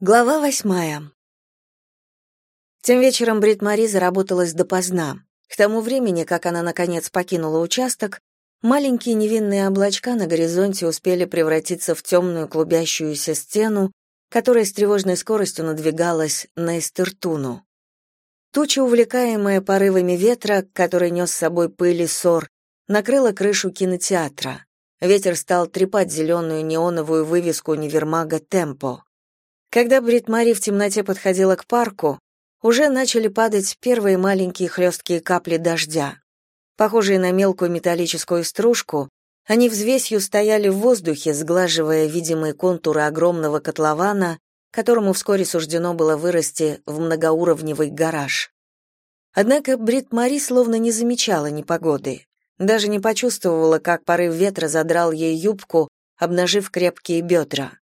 Глава восьмая. Тем вечером Брит Мари заработалась допоздна. К тому времени, как она наконец покинула участок, маленькие невинные облачка на горизонте успели превратиться в темную клубящуюся стену, которая с тревожной скоростью надвигалась на Эстертуну. Туча, увлекаемая порывами ветра, который нес с собой пыль и ссор, накрыла крышу кинотеатра. Ветер стал трепать зеленую неоновую вывеску универмага «Темпо». Когда Брит Мари в темноте подходила к парку, уже начали падать первые маленькие хлесткие капли дождя. Похожие на мелкую металлическую стружку, они взвесью стояли в воздухе, сглаживая видимые контуры огромного котлована, которому вскоре суждено было вырасти в многоуровневый гараж. Однако Брит Мари словно не замечала непогоды, даже не почувствовала, как порыв ветра задрал ей юбку, обнажив крепкие бедра.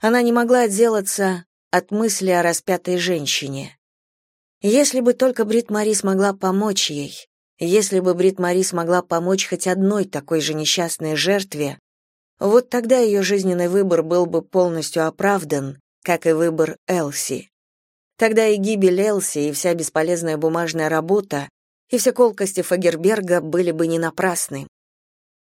Она не могла отделаться от мысли о распятой женщине. Если бы только Брит Мари смогла помочь ей, если бы Брит Мари смогла помочь хоть одной такой же несчастной жертве, вот тогда ее жизненный выбор был бы полностью оправдан, как и выбор Элси. Тогда и гибель Элси, и вся бесполезная бумажная работа, и все колкости Фагерберга были бы не напрасны.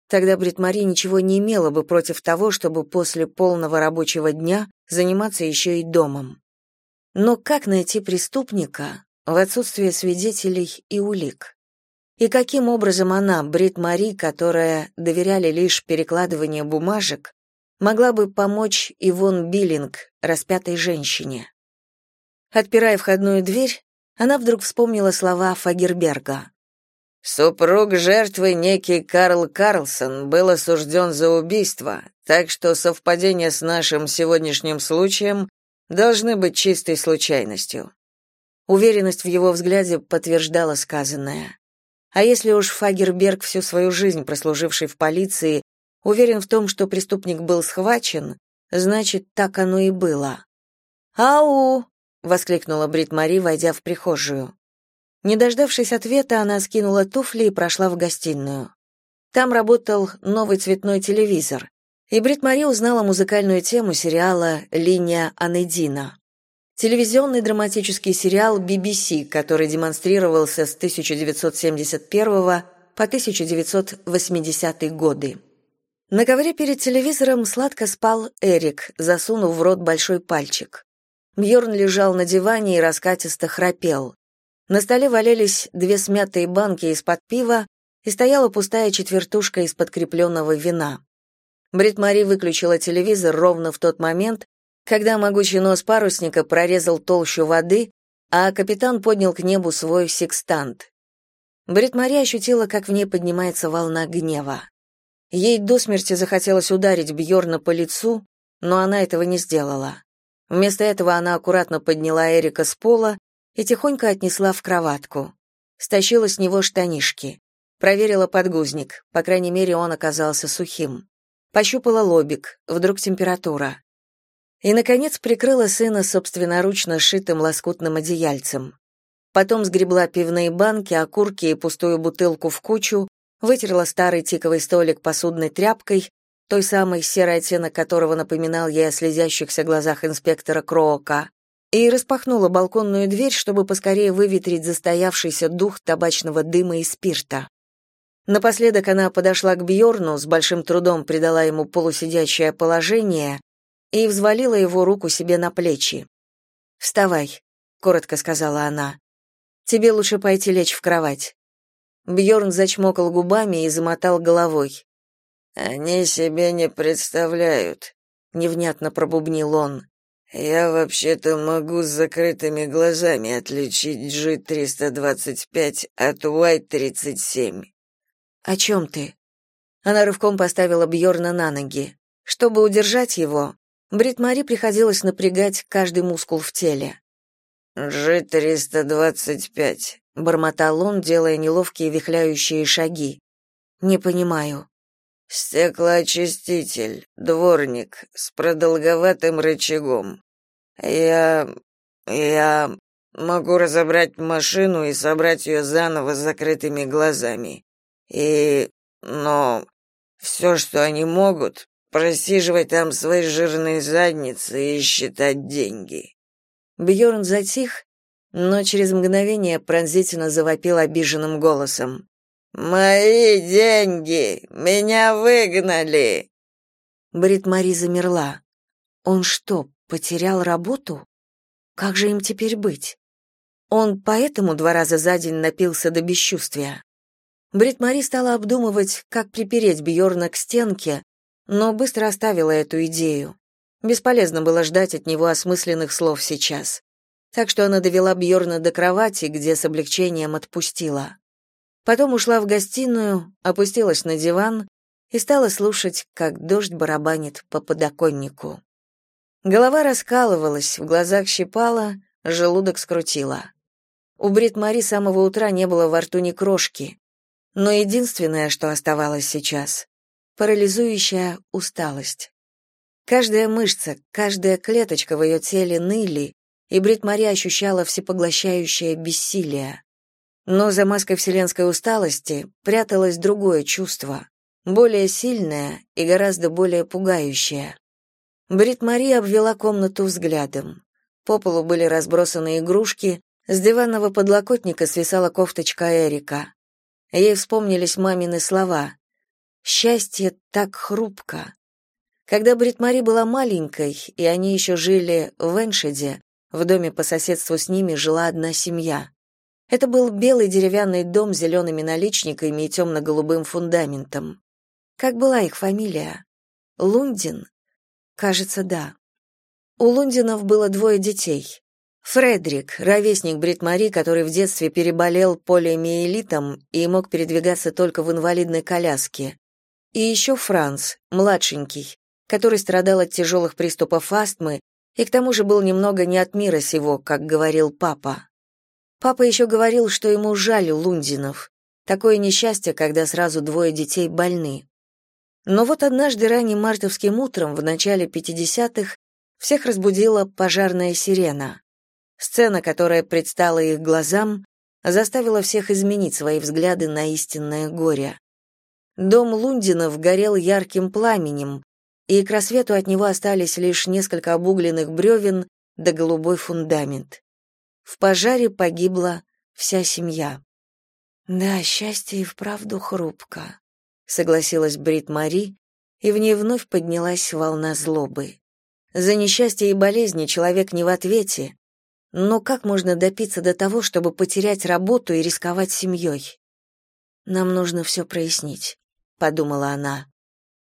Тогда Бритмари ничего не имела бы против того, чтобы после полного рабочего дня заниматься еще и домом. Но как найти преступника в отсутствие свидетелей и улик? И каким образом она, Брит-Мари, которая доверяли лишь перекладывание бумажек, могла бы помочь Ивон Биллинг, распятой женщине? Отпирая входную дверь, она вдруг вспомнила слова Фагерберга. Супруг жертвы, некий Карл Карлсон, был осужден за убийство, так что совпадение с нашим сегодняшним случаем должны быть чистой случайностью. Уверенность в его взгляде подтверждала сказанное. А если уж Фагерберг всю свою жизнь прослуживший в полиции уверен в том, что преступник был схвачен, значит, так оно и было. «Ау!» — воскликнула Брит Мари, войдя в прихожую. Не дождавшись ответа, она скинула туфли и прошла в гостиную. Там работал новый цветной телевизор, и Брит Мари узнала музыкальную тему сериала «Линия Анедина». Телевизионный драматический сериал BBC, который демонстрировался с 1971 по 1980 годы. На ковре перед телевизором сладко спал Эрик, засунув в рот большой пальчик. Бьорн лежал на диване и раскатисто храпел. На столе валялись две смятые банки из-под пива и стояла пустая четвертушка из подкрепленного вина. Брит-Мари выключила телевизор ровно в тот момент, когда могучий нос парусника прорезал толщу воды, а капитан поднял к небу свой секстант. Брит-Мари ощутила, как в ней поднимается волна гнева. Ей до смерти захотелось ударить Бьорна по лицу, но она этого не сделала. Вместо этого она аккуратно подняла Эрика с пола и тихонько отнесла в кроватку. Стащила с него штанишки. Проверила подгузник, по крайней мере, он оказался сухим. Пощупала лобик, вдруг температура. И, наконец, прикрыла сына собственноручно сшитым лоскутным одеяльцем. Потом сгребла пивные банки, окурки и пустую бутылку в кучу, вытерла старый тиковый столик посудной тряпкой, той самой серый оттенок которого напоминал ей о слезящихся глазах инспектора Кроока, и распахнула балконную дверь, чтобы поскорее выветрить застоявшийся дух табачного дыма и спирта. Напоследок она подошла к Бьорну, с большим трудом придала ему полусидячее положение и взвалила его руку себе на плечи. «Вставай», — коротко сказала она. «Тебе лучше пойти лечь в кровать». Бьорн зачмокал губами и замотал головой. «Они себе не представляют», — невнятно пробубнил он. Я вообще-то могу с закрытыми глазами отличить G325 от Y37. О чем ты? Она рывком поставила Бьорна на ноги. Чтобы удержать его, Брит Мари приходилось напрягать каждый мускул в теле. G325, бормотал он, делая неловкие вихляющие шаги. Не понимаю. Стеклоочиститель, дворник, с продолговатым рычагом. Я... я могу разобрать машину и собрать ее заново с закрытыми глазами. И... но... все, что они могут, просиживать там свои жирные задницы и считать деньги. Бьорн затих, но через мгновение пронзительно завопил обиженным голосом. «Мои деньги! Меня выгнали!» Брит замерла. Он что, потерял работу? Как же им теперь быть? Он поэтому два раза за день напился до бесчувствия. Брит стала обдумывать, как припереть Бьорна к стенке, но быстро оставила эту идею. Бесполезно было ждать от него осмысленных слов сейчас. Так что она довела Бьорна до кровати, где с облегчением отпустила. Потом ушла в гостиную, опустилась на диван и стала слушать, как дождь барабанит по подоконнику. Голова раскалывалась, в глазах щипала, желудок скрутила. У Брит Мари с самого утра не было во рту ни крошки, но единственное, что оставалось сейчас парализующая усталость. Каждая мышца, каждая клеточка в ее теле ныли, и Брит Мари ощущала всепоглощающее бессилие. Но за маской вселенской усталости пряталось другое чувство, более сильное и гораздо более пугающее. Брит Мари обвела комнату взглядом. По полу были разбросаны игрушки, с диванного подлокотника свисала кофточка Эрика. Ей вспомнились мамины слова Счастье так хрупко. Когда Бритмари была маленькой, и они еще жили в Эншеде, в доме по соседству с ними жила одна семья. Это был белый деревянный дом с зелеными наличниками и темно-голубым фундаментом. Как была их фамилия? Лундин? Кажется, да. У Лундинов было двое детей. Фредерик, ровесник Бритмари, который в детстве переболел полиомиелитом и мог передвигаться только в инвалидной коляске, и еще Франц, младшенький, который страдал от тяжелых приступов астмы и к тому же был немного не от мира сего, как говорил папа. Папа еще говорил, что ему жаль Лундинов. Такое несчастье, когда сразу двое детей больны. Но вот однажды ранним мартовским утром, в начале 50-х, всех разбудила пожарная сирена. Сцена, которая предстала их глазам, заставила всех изменить свои взгляды на истинное горе. Дом Лундинов горел ярким пламенем, и к рассвету от него остались лишь несколько обугленных бревен да голубой фундамент. В пожаре погибла вся семья. Да, счастье и вправду хрупко, согласилась Брит Мари, и в ней вновь поднялась волна злобы. За несчастье и болезни человек не в ответе, но как можно допиться до того, чтобы потерять работу и рисковать семьей? Нам нужно все прояснить подумала она.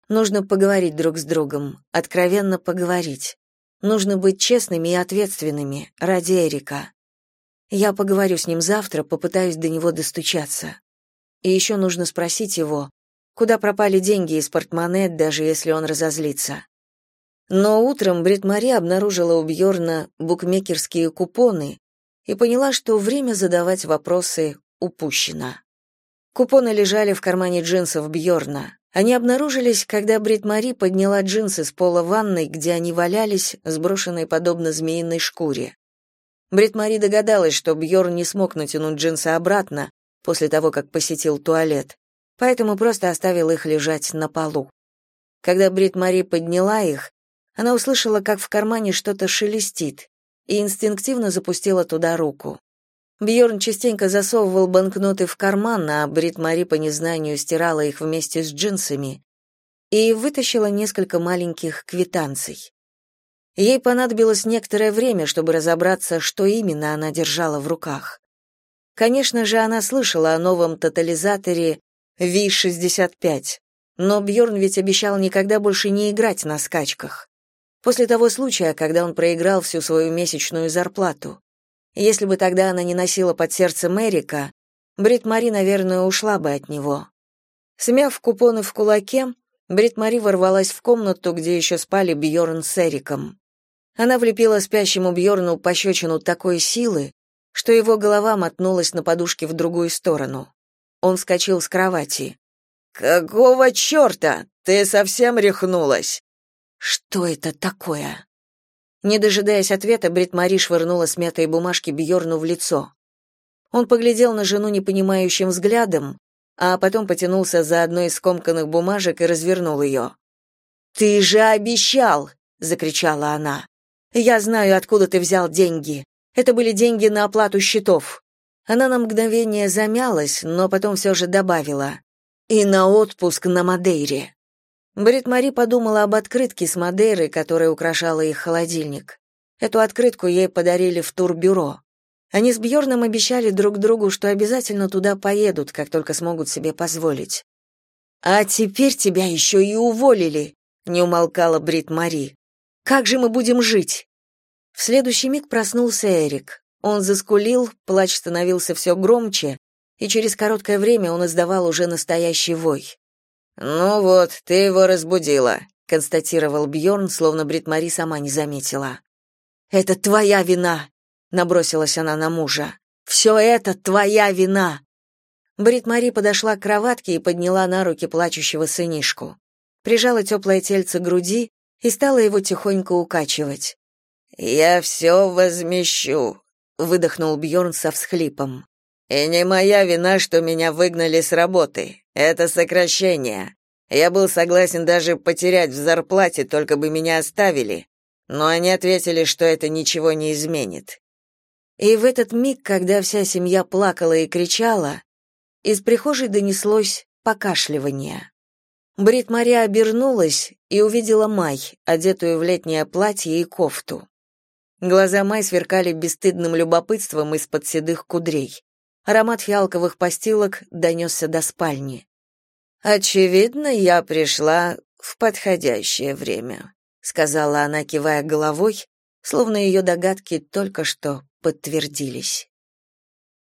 Нужно поговорить друг с другом, откровенно поговорить. Нужно быть честными и ответственными ради Эрика. Я поговорю с ним завтра, попытаюсь до него достучаться. И еще нужно спросить его, куда пропали деньги из портмоне, даже если он разозлится. Но утром Брит Мари обнаружила у Бьорна букмекерские купоны и поняла, что время задавать вопросы упущено. Купоны лежали в кармане джинсов Бьорна. Они обнаружились, когда Брит Мари подняла джинсы с пола ванной, где они валялись, сброшенные подобно змеиной шкуре. Брит Мари догадалась, что Бьорн не смог натянуть джинсы обратно после того, как посетил туалет, поэтому просто оставил их лежать на полу. Когда Брит Мари подняла их, она услышала, как в кармане что-то шелестит, и инстинктивно запустила туда руку. Бьорн частенько засовывал банкноты в карман, а Брит Мари по незнанию стирала их вместе с джинсами и вытащила несколько маленьких квитанций. Ей понадобилось некоторое время, чтобы разобраться, что именно она держала в руках. Конечно же, она слышала о новом тотализаторе Ви-65, но Бьорн ведь обещал никогда больше не играть на скачках. После того случая, когда он проиграл всю свою месячную зарплату. Если бы тогда она не носила под сердцем Эрика, Брит Мари, наверное, ушла бы от него. Смяв купоны в кулаке, Брит Мари ворвалась в комнату, где еще спали Бьорн с Эриком. Она влепила спящему Бьорну пощечину такой силы, что его голова мотнулась на подушке в другую сторону. Он вскочил с кровати. «Какого черта? Ты совсем рехнулась?» «Что это такое?» Не дожидаясь ответа, Брит Мари швырнула смятые бумажки Бьорну в лицо. Он поглядел на жену непонимающим взглядом, а потом потянулся за одной из скомканных бумажек и развернул ее. Ты же обещал, закричала она. Я знаю, откуда ты взял деньги. Это были деньги на оплату счетов. Она на мгновение замялась, но потом все же добавила: и на отпуск на Мадейре. Брит Мари подумала об открытке с Мадейрой, которая украшала их холодильник. Эту открытку ей подарили в турбюро. Они с Бьорном обещали друг другу, что обязательно туда поедут, как только смогут себе позволить. А теперь тебя еще и уволили, не умолкала Брит Мари. Как же мы будем жить? В следующий миг проснулся Эрик. Он заскулил, плач становился все громче, и через короткое время он издавал уже настоящий вой. «Ну вот, ты его разбудила», — констатировал Бьорн, словно Брит Мари сама не заметила. «Это твоя вина», — набросилась она на мужа. «Все это твоя вина». Брит Мари подошла к кроватке и подняла на руки плачущего сынишку. Прижала теплое тельце к груди и стала его тихонько укачивать. «Я все возмещу», — выдохнул Бьорн со всхлипом. И не моя вина, что меня выгнали с работы. Это сокращение. Я был согласен даже потерять в зарплате, только бы меня оставили. Но они ответили, что это ничего не изменит. И в этот миг, когда вся семья плакала и кричала, из прихожей донеслось покашливание. Брит Мария обернулась и увидела Май, одетую в летнее платье и кофту. Глаза Май сверкали бесстыдным любопытством из-под седых кудрей. Аромат фиалковых постилок донесся до спальни. «Очевидно, я пришла в подходящее время», — сказала она, кивая головой, словно ее догадки только что подтвердились.